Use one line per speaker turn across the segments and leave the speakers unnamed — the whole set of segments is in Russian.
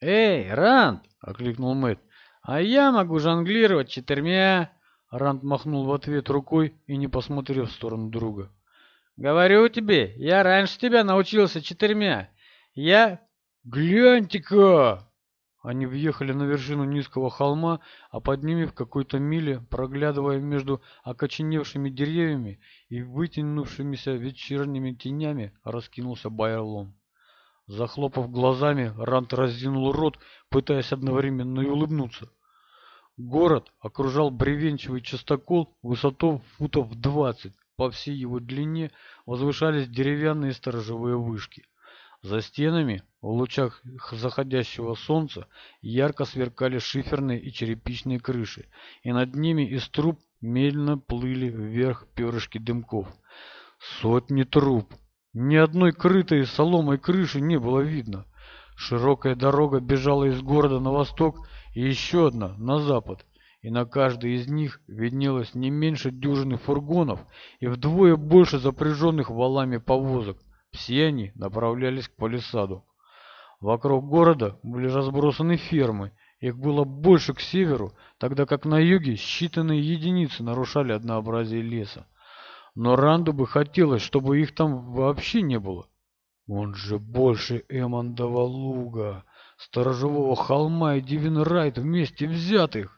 «Эй, Ранд!» — окликнул Мэтт. «А я могу жонглировать четырьмя!» Ранд махнул в ответ рукой и не посмотрел в сторону друга. «Говорю тебе, я раньше тебя научился четырьмя. Я...» «Гляньте-ка!» Они въехали на вершину низкого холма, а под ними в какой-то миле, проглядывая между окоченевшими деревьями и вытянувшимися вечерними тенями, раскинулся байерлом. Захлопав глазами, Рант раздвинул рот, пытаясь одновременно и улыбнуться. Город окружал бревенчатый частокол высотой футов двадцать. По всей его длине возвышались деревянные сторожевые вышки. За стенами, в лучах заходящего солнца, ярко сверкали шиферные и черепичные крыши, и над ними из труб медленно плыли вверх перышки дымков. «Сотни труб!» Ни одной крытой соломой крыши не было видно. Широкая дорога бежала из города на восток и еще одна на запад, и на каждой из них виднелось не меньше дюжины фургонов и вдвое больше запряженных валами повозок. Все они направлялись к палисаду. Вокруг города были разбросаны фермы, их было больше к северу, тогда как на юге считанные единицы нарушали однообразие леса но Ранду бы хотелось, чтобы их там вообще не было. Он же больше Эммондова луга, сторожевого холма и Дивенрайт вместе взятых,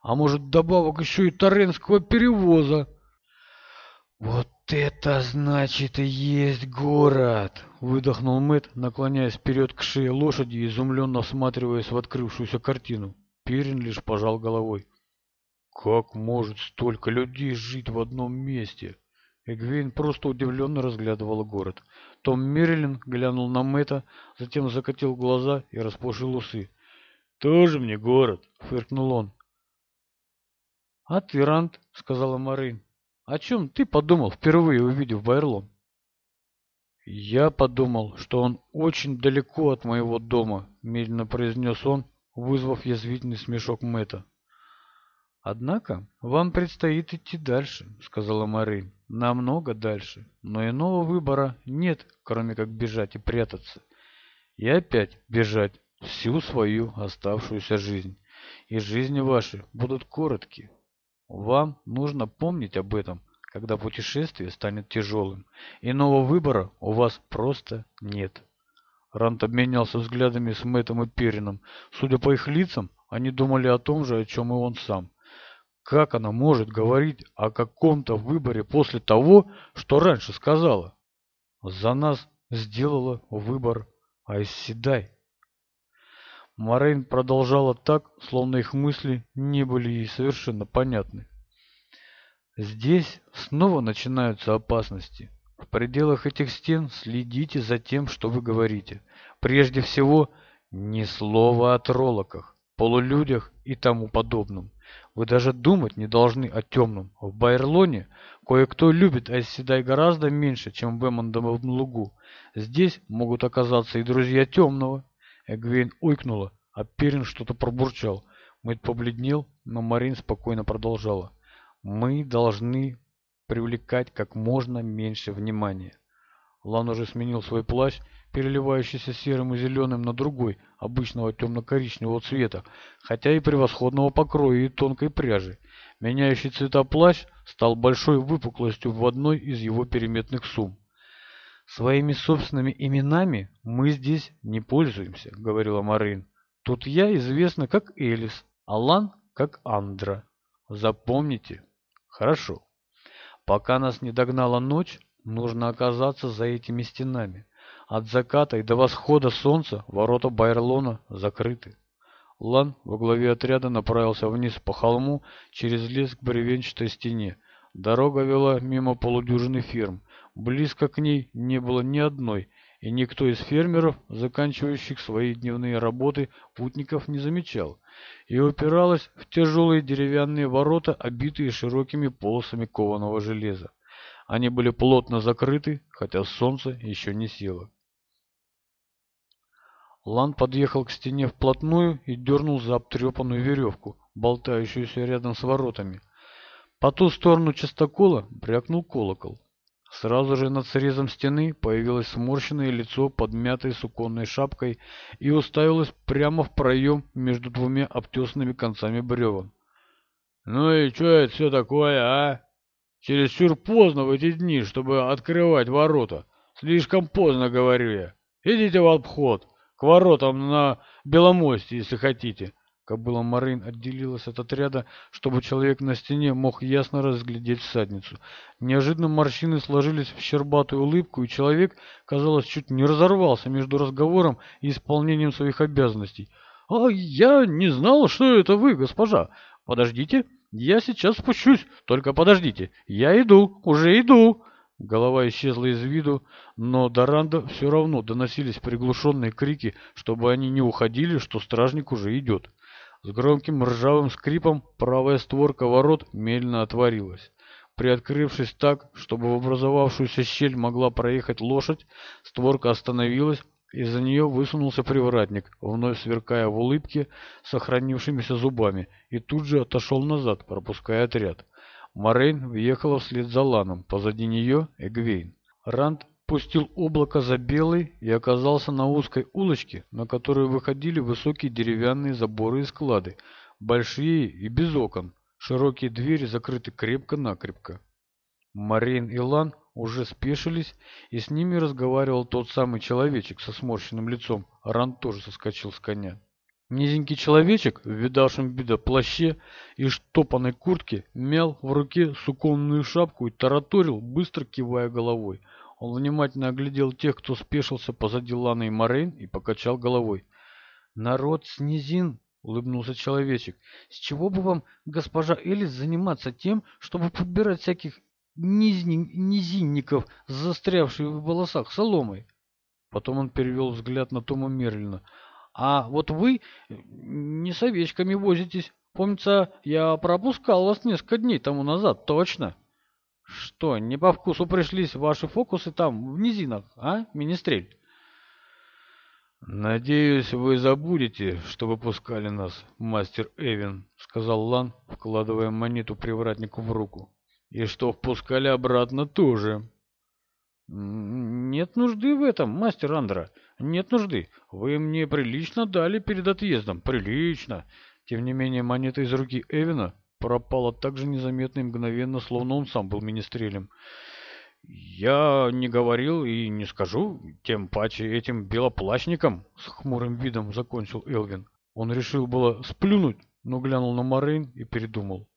а может добавок еще и Таренского перевоза. Вот это значит и есть город, выдохнул Мэт, наклоняясь вперед к шее лошади и изумленно всматриваясь в открывшуюся картину. Перин лишь пожал головой. Как может столько людей жить в одном месте? Эгвейн просто удивленно разглядывал город. Том Мерлин глянул на Мэтта, затем закатил глаза и распушил усы. «Тоже мне город!» — фыркнул он. «А ты, Рант, — сказала Марин, — о чем ты подумал, впервые увидев Байрлон?» «Я подумал, что он очень далеко от моего дома», — медленно произнес он, вызвав язвительный смешок Мэтта. Однако вам предстоит идти дальше, сказала Марин. Намного дальше. Но иного выбора нет, кроме как бежать и прятаться. И опять бежать всю свою оставшуюся жизнь. И жизни ваши будут короткие. Вам нужно помнить об этом, когда путешествие станет тяжелым. Иного выбора у вас просто нет. Рант обменялся взглядами с Мэттом и Перином. Судя по их лицам, они думали о том же, о чем и он сам. Как она может говорить о каком-то выборе после того, что раньше сказала? За нас сделала выбор Айседай. Морейн продолжала так, словно их мысли не были ей совершенно понятны. Здесь снова начинаются опасности. В пределах этих стен следите за тем, что вы говорите. Прежде всего, ни слова о троллоках, полулюдях и тому подобном. Вы даже думать не должны о темном. В Байерлоне кое-кто любит Айседай гораздо меньше, чем в Эммондовом лугу. Здесь могут оказаться и друзья темного. Эгвейн ойкнула, а Перин что-то пробурчал. Мэтт побледнел, но Марин спокойно продолжала. «Мы должны привлекать как можно меньше внимания». Лан уже сменил свой плащ переливающийся серым и зеленым на другой, обычного темно-коричневого цвета, хотя и превосходного покроя и тонкой пряжи. Меняющий цвета плащ стал большой выпуклостью в одной из его переметных сумм. «Своими собственными именами мы здесь не пользуемся», — говорила Марин. «Тут я известна как Элис, Алан как Андра. Запомните?» «Хорошо. Пока нас не догнала ночь, нужно оказаться за этими стенами. От заката и до восхода солнца ворота Байерлона закрыты. Лан во главе отряда направился вниз по холму через лес к бревенчатой стене. Дорога вела мимо полудюжины ферм. Близко к ней не было ни одной, и никто из фермеров, заканчивающих свои дневные работы, путников не замечал, и упиралась в тяжелые деревянные ворота, обитые широкими полосами кованого железа. Они были плотно закрыты, хотя солнце еще не село. Лан подъехал к стене вплотную и дернул за обтрепанную веревку, болтающуюся рядом с воротами. По ту сторону частокола брякнул колокол. Сразу же над срезом стены появилось сморщенное лицо, подмятое суконной шапкой, и уставилось прямо в проем между двумя обтесанными концами бревен. «Ну и что это все такое, а?» Через сюр поздно в эти дни, чтобы открывать ворота. Слишком поздно, говорю я. Идите в обход, к воротам на Беломосте, если хотите. Кобыла Марин отделилась от отряда, чтобы человек на стене мог ясно разглядеть всадницу. Неожиданно морщины сложились в щербатую улыбку, и человек, казалось, чуть не разорвался между разговором и исполнением своих обязанностей. «А я не знал, что это вы, госпожа. Подождите». Я сейчас спущусь, только подождите, я иду, уже иду!» Голова исчезла из виду, но до Ранда все равно доносились приглушенные крики, чтобы они не уходили, что стражник уже идет. С громким ржавым скрипом правая створка ворот медленно отворилась. Приоткрывшись так, чтобы в образовавшуюся щель могла проехать лошадь, створка остановилась, из-за нее высунулся привратник, вновь сверкая в улыбке, сохранившимися зубами, и тут же отошел назад, пропуская отряд. Морейн въехала вслед за Ланом, позади нее Эгвейн. Ранд пустил облако за белый и оказался на узкой улочке, на которую выходили высокие деревянные заборы и склады, большие и без окон. Широкие двери закрыты крепко-накрепко. Марин и Лан уже спешились, и с ними разговаривал тот самый человечек со сморщенным лицом. Ран тоже соскочил с коня. Низенький человечек в видавшем беда плаще и штопанной куртке мял в руке суконную шапку и тараторил, быстро кивая головой. Он внимательно оглядел тех, кто спешился позади Ланы и Морейн, и покачал головой. «Народ с низин!» — улыбнулся человечек. «С чего бы вам, госпожа Элис, заниматься тем, чтобы подбирать всяких низинников, застрявший в волосах соломой. Потом он перевел взгляд на Тома Мерлина. «А вот вы э, не с овечками возитесь. Помнится, я пропускал вас несколько дней тому назад, точно?» «Что, не по вкусу пришлись ваши фокусы там, в низинах, а, министрель?» «Надеюсь, вы забудете, что выпускали нас, мастер Эвин», — сказал Лан, вкладывая монету привратнику в руку и что впускали обратно тоже. «Нет нужды в этом, мастер Андра, нет нужды. Вы мне прилично дали перед отъездом, прилично». Тем не менее, монета из руки Эвина пропала так же незаметно и мгновенно, словно он сам был министрелем. «Я не говорил и не скажу, тем паче этим белоплащникам», — с хмурым видом закончил Элвин. Он решил было сплюнуть, но глянул на Морейн и передумал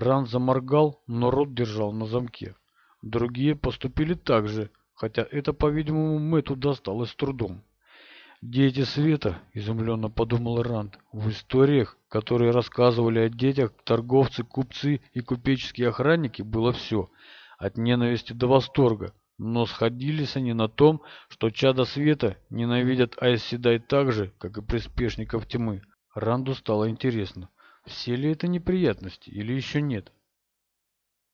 ран заморгал, но рот держал на замке. Другие поступили так же, хотя это, по-видимому, Мэтту досталось с трудом. «Дети света», — изумленно подумал Ранд, — «в историях, которые рассказывали о детях, торговцы, купцы и купеческие охранники, было все, от ненависти до восторга, но сходились они на том, что чада света ненавидят Айседай так же, как и приспешников тьмы. Ранду стало интересно, все ли это неприятности или еще нет?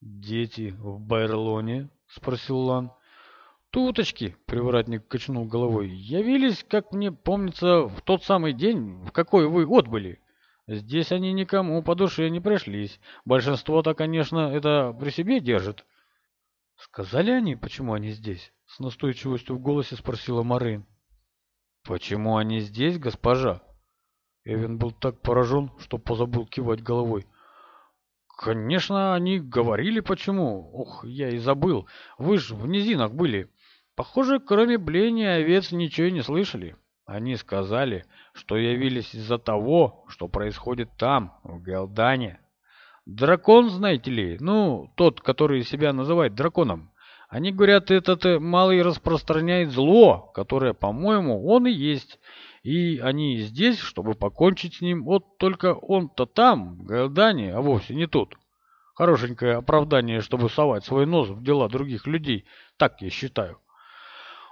«Дети в Байрлоне?» — спросил Лан. «Туточки!» — привратник качнул головой. «Явились, как мне помнится, в тот самый день, в какой вы отбыли. Здесь они никому по душе не пришлись. Большинство-то, конечно, это при себе держит». «Сказали они, почему они здесь?» — с настойчивостью в голосе спросила Марин. «Почему они здесь, госпожа?» Эвен был так поражен, что позабыл кивать головой. «Конечно, они говорили почему. Ох, я и забыл. Вы ж в низинах были. Похоже, кроме бления овец ничего не слышали. Они сказали, что явились из-за того, что происходит там, в Галдане. Дракон, знаете ли, ну, тот, который себя называет драконом. Они говорят, этот э, малый распространяет зло, которое, по-моему, он и есть». И они здесь, чтобы покончить с ним. Вот только он-то там, Галдане, а вовсе не тут. Хорошенькое оправдание, чтобы совать свой нос в дела других людей, так я считаю.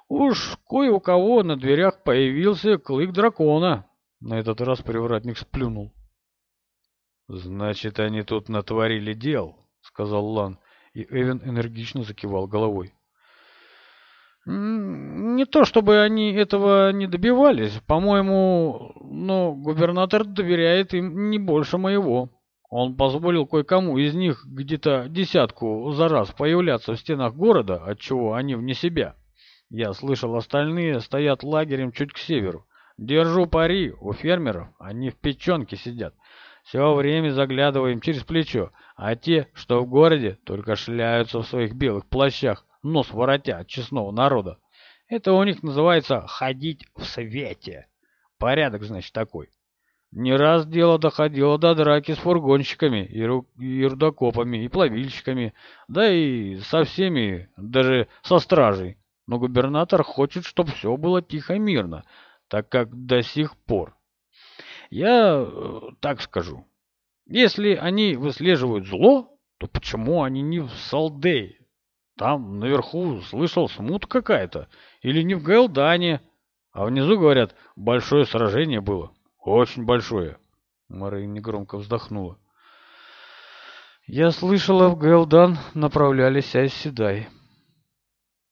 Уж кое у кого на дверях появился клык дракона. На этот раз привратник сплюнул. «Значит, они тут натворили дел», — сказал Лан, и Эвен энергично закивал головой. Не то чтобы они этого не добивались. По-моему, но губернатор доверяет им не больше моего. Он позволил кое-кому из них где-то десятку за раз появляться в стенах города, отчего они вне себя. Я слышал, остальные стоят лагерем чуть к северу. Держу пари, у фермеров они в печенке сидят. Все время заглядываем через плечо, а те, что в городе, только шляются в своих белых плащах нос воротя от честного народа. Это у них называется «ходить в свете». Порядок, значит, такой. Не раз дело доходило до драки с фургонщиками и, ру... и рудокопами, и плавильщиками, да и со всеми, даже со стражей. Но губернатор хочет, чтобы все было тихо и мирно, так как до сих пор. Я э, так скажу. Если они выслеживают зло, то почему они не в Салдее? Там наверху слышал смут какая-то. Или не в Галдане. А внизу, говорят, большое сражение было. Очень большое. Марин негромко вздохнула. Я слышала, в Галдан направлялись Айседай.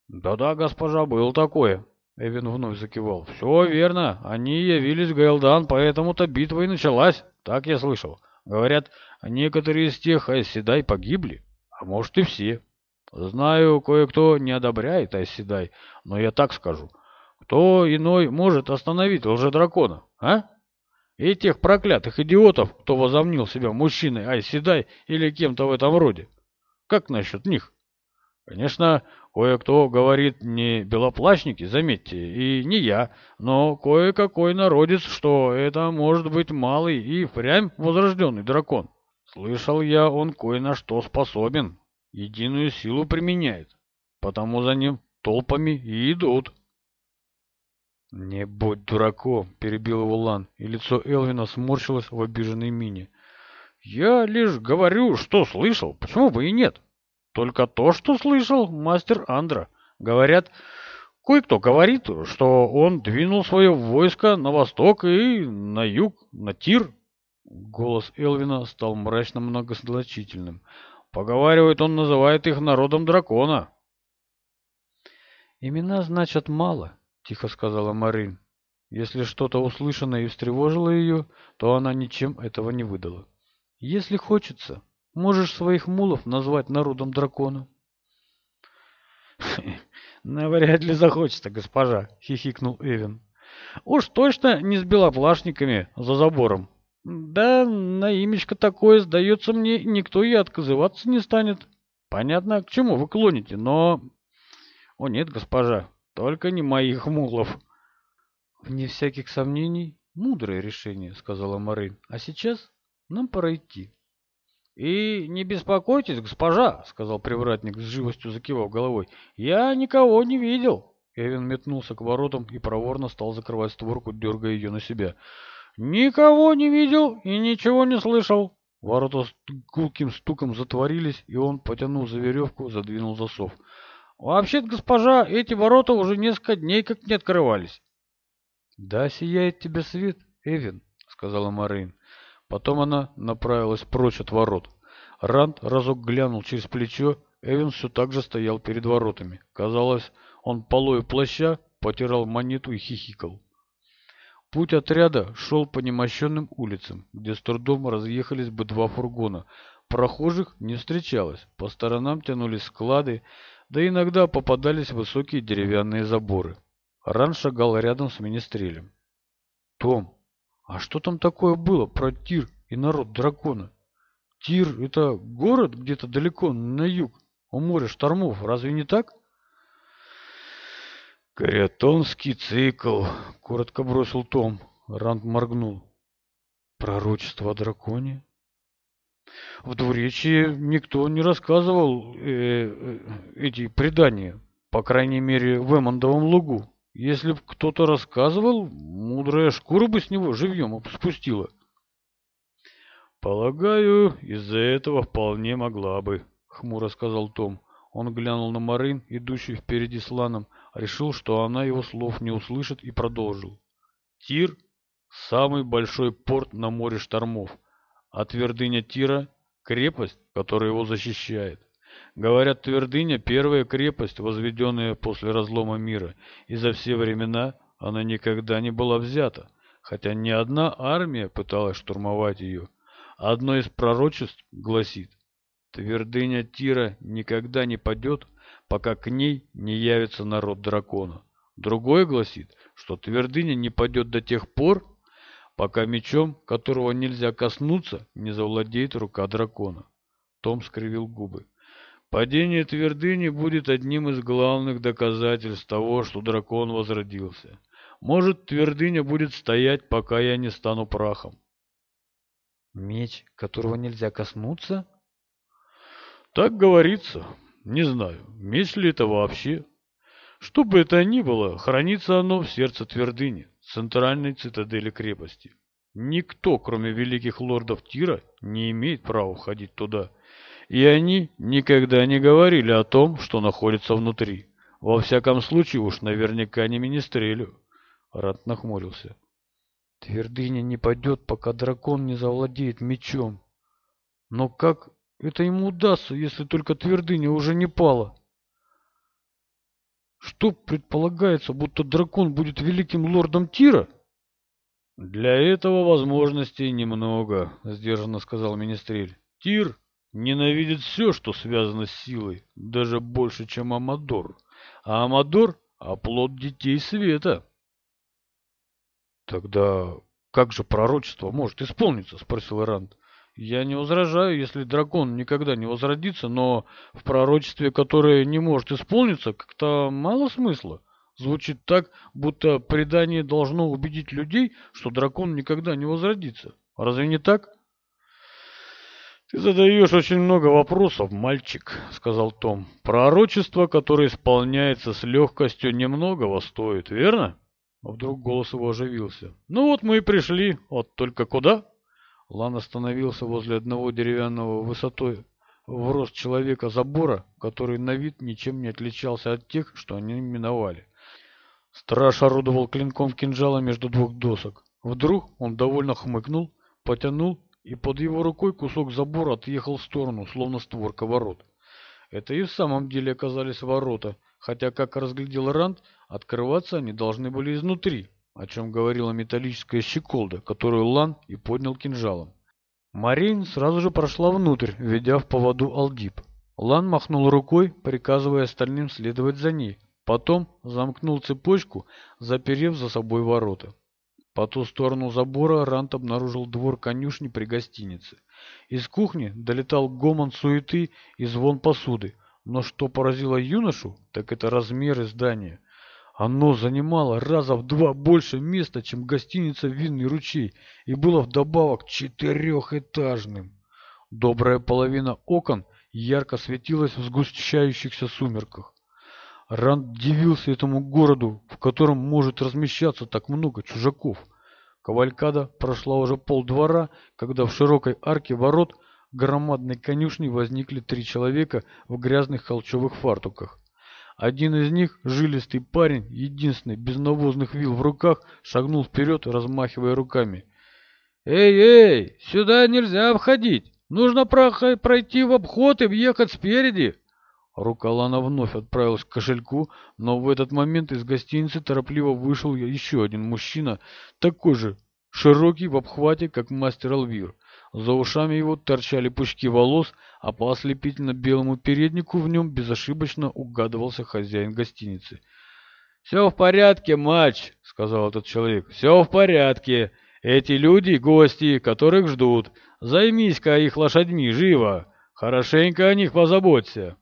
Да-да, госпожа, было такое. Эвин вновь закивал. «Все верно. Они явились в Гайлдан, поэтому-то битва и началась. Так я слышал. Говорят, некоторые из тех Айседай погибли, а может и все. Знаю, кое-кто не одобряет Айседай, но я так скажу. Кто иной может остановить лжедракона, а? И тех проклятых идиотов, кто возомнил себя мужчиной Айседай или кем-то в этом роде. Как насчет них? Конечно, кое-кто говорит не белоплащники, заметьте, и не я, но кое-какой народец, что это может быть малый и впрямь возрожденный дракон. Слышал я, он кое на что способен, единую силу применяет, потому за ним толпами и идут. «Не будь дураком!» — перебил его Лан, и лицо Элвина сморщилось в обиженной мине. «Я лишь говорю, что слышал, почему бы и нет? Только то, что слышал мастер Андра. Говорят, кое-кто говорит, что он двинул свое войско на восток и на юг, на Тир». Голос Элвина стал мрачно многозначительным. Поговаривает, он называет их народом дракона. «Имена значат мало», — тихо сказала Марин. Если что-то услышанное и встревожило ее, то она ничем этого не выдала. «Если хочется, можешь своих мулов назвать народом дракона». «Навряд ли захочется, госпожа», — хихикнул Эвин. «Уж точно не с белоплашниками за забором». Да на имечко такое, сдается мне, никто и отказываться не станет. Понятно, к чему вы клоните, но... О нет, госпожа, только не моих мулов. Вне всяких сомнений, мудрое решение, сказала Марин. А сейчас нам пора идти. «И не беспокойтесь, госпожа», — сказал привратник, с живостью закивав головой. «Я никого не видел». Эвин метнулся к воротам и проворно стал закрывать створку, дергая ее на себя. Никого не видел и ничего не слышал. Ворота с гулким стуком затворились, и он, потянул за веревку, задвинул засов. «Вообще-то, госпожа, эти ворота уже несколько дней как не открывались». «Да, сияет тебе свет, Эвин», — сказала Марин. Потом она направилась прочь от ворот. Ранд разок глянул через плечо. Эвин все так же стоял перед воротами. Казалось, он полою плаща потирал монету и хихикал. Путь отряда шел по немощенным улицам, где с трудом разъехались бы два фургона. Прохожих не встречалось, по сторонам тянулись склады, да иногда попадались высокие деревянные заборы. Ран шагал рядом с министрелем. «Том, а что там такое было про Тир и народ дракона? Тир — это город где-то далеко на юг, у моря штормов, разве не так?» Каретонский цикл», — коротко бросил Том. Ранд моргнул. «Пророчество о драконе?» В двуречии никто не рассказывал э, э эти предания, по крайней мере, в Эмондовом лугу. Если б кто-то рассказывал, мудрая шкура бы с него живьем спустила. «Полагаю, из-за этого вполне могла бы», — хмуро сказал Том. Он глянул на Марин, идущий впереди с Ланом, решил, что она его слов не услышит и продолжил. Тир – самый большой порт на море штормов, а твердыня Тира – крепость, которая его защищает. Говорят, твердыня – первая крепость, возведенная после разлома мира, и за все времена она никогда не была взята, хотя ни одна армия пыталась штурмовать ее.
Одно из пророчеств гласит, твердыня Тира никогда не падет, пока к ней не явится народ дракона. Другой гласит, что твердыня не падет до тех пор, пока мечом, которого нельзя коснуться, не завладеет рука дракона. Том скривил губы. Падение твердыни будет одним из главных доказательств того, что дракон возродился. Может, твердыня будет стоять, пока я не стану прахом.
Меч, которого нельзя коснуться?
Так говорится. Не знаю, месть ли это вообще. Что бы это ни было, хранится оно в сердце твердыни, центральной цитадели крепости. Никто, кроме великих лордов Тира, не имеет права входить туда. И они никогда не говорили о том, что находится внутри. Во всяком случае, уж наверняка не министрелю. Рат нахмурился.
Твердыня не пойдет, пока дракон не завладеет мечом. Но как это ему удастся, если только твердыня уже не пала. Что предполагается, будто дракон будет великим лордом Тира?
Для этого возможностей немного, сдержанно сказал министрель. Тир ненавидит все, что связано с силой, даже больше, чем Амадор. А Амадор — оплот детей света.
Тогда как же пророчество может исполниться? — спросил Ранд? Я не возражаю, если дракон никогда не возродится, но в пророчестве, которое не может исполниться, как-то мало смысла. Звучит так, будто предание должно убедить людей, что дракон никогда не возродится. Разве не так?
«Ты задаешь очень много вопросов, мальчик», — сказал Том. «Пророчество, которое исполняется с легкостью, немногого стоит, верно?» А вдруг голос его оживился. «Ну вот мы и пришли. Вот только куда?»
Лан остановился возле одного деревянного высотой в рост человека забора, который на вид ничем не отличался от тех, что они миновали. Страж орудовал клинком кинжала между двух досок. Вдруг он довольно хмыкнул, потянул, и под его рукой кусок забора отъехал в сторону, словно створка ворот. Это и в самом деле оказались ворота, хотя, как разглядел Ранд, открываться они должны были изнутри, о чем говорила металлическая щеколда, которую Лан и поднял кинжалом. Марин сразу же прошла внутрь, ведя в поводу Алдип. Лан махнул рукой, приказывая остальным следовать за ней. Потом замкнул цепочку, заперев за собой ворота. По ту сторону забора Рант обнаружил двор конюшни при гостинице. Из кухни долетал гомон суеты и звон посуды, но что поразило юношу, так это размеры здания. Оно занимало раза в два больше места, чем гостиница «Винный ручей» и было вдобавок четырехэтажным. Добрая половина окон ярко светилась в сгущающихся сумерках. Ранд дивился этому городу, в котором может размещаться так много чужаков. Кавалькада прошла уже полдвора, когда в широкой арке ворот громадной конюшни возникли три человека в грязных холчевых фартуках. Один из них, жилистый парень, единственный, без навозных вил в руках, шагнул вперед, размахивая руками. «Эй, эй, сюда нельзя обходить! Нужно пройти в обход и въехать спереди!» Рука Лана вновь отправилась к кошельку, но в этот момент из гостиницы торопливо вышел еще один мужчина, такой же широкий в обхвате, как мастер Алвир. За ушами его торчали пучки волос, а по ослепительно белому переднику в нем безошибочно угадывался хозяин гостиницы. «Все в порядке, матч!» — сказал этот человек. «Все в порядке! Эти люди — гости, которых ждут. Займись-ка их лошадьми, живо! Хорошенько о них позаботься!»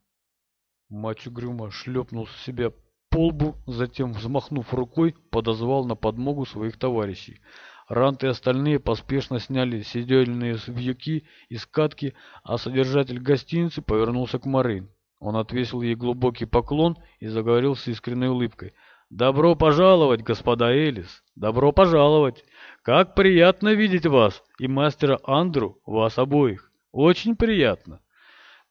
Матч угрюмо шлепнул себя по лбу, затем, взмахнув рукой, подозвал на подмогу своих товарищей — Рант и остальные поспешно сняли сидельные вьюки и скатки, а содержатель гостиницы повернулся к Марин. Он отвесил ей глубокий поклон и заговорил с искренней улыбкой. «Добро пожаловать, господа Элис! Добро пожаловать! Как приятно видеть вас и мастера Андру, вас обоих! Очень приятно!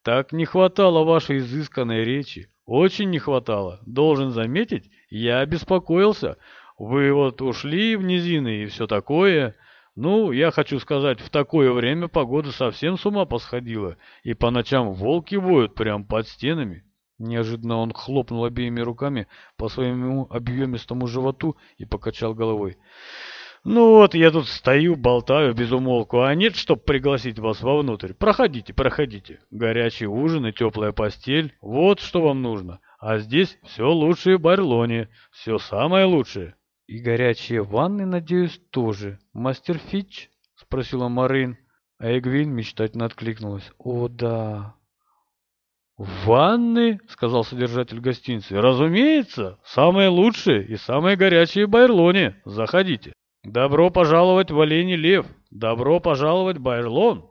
Так не хватало вашей изысканной речи, очень не хватало. Должен заметить, я обеспокоился, вы вот ушли в низины и все такое. Ну, я хочу сказать, в такое время погода совсем с ума посходила, и по ночам волки воют прямо под стенами. Неожиданно он хлопнул обеими руками по своему объемистому животу и покачал головой.
«Ну вот, я тут стою, болтаю без умолку, а нет, чтоб пригласить вас вовнутрь. Проходите, проходите. Горячий ужин и теплая постель — вот что вам нужно. А здесь все лучшее в барлоне, все самое лучшее».
И горячие ванны, надеюсь, тоже. Мастер Фич? Спросила Марин. А Эгвин мечтательно откликнулась. О, да.
«Ванны?» — сказал содержатель гостиницы. «Разумеется! Самые лучшие и самые горячие в Байрлоне! Заходите!» «Добро пожаловать в Олени Лев! Добро пожаловать, Байрлон!»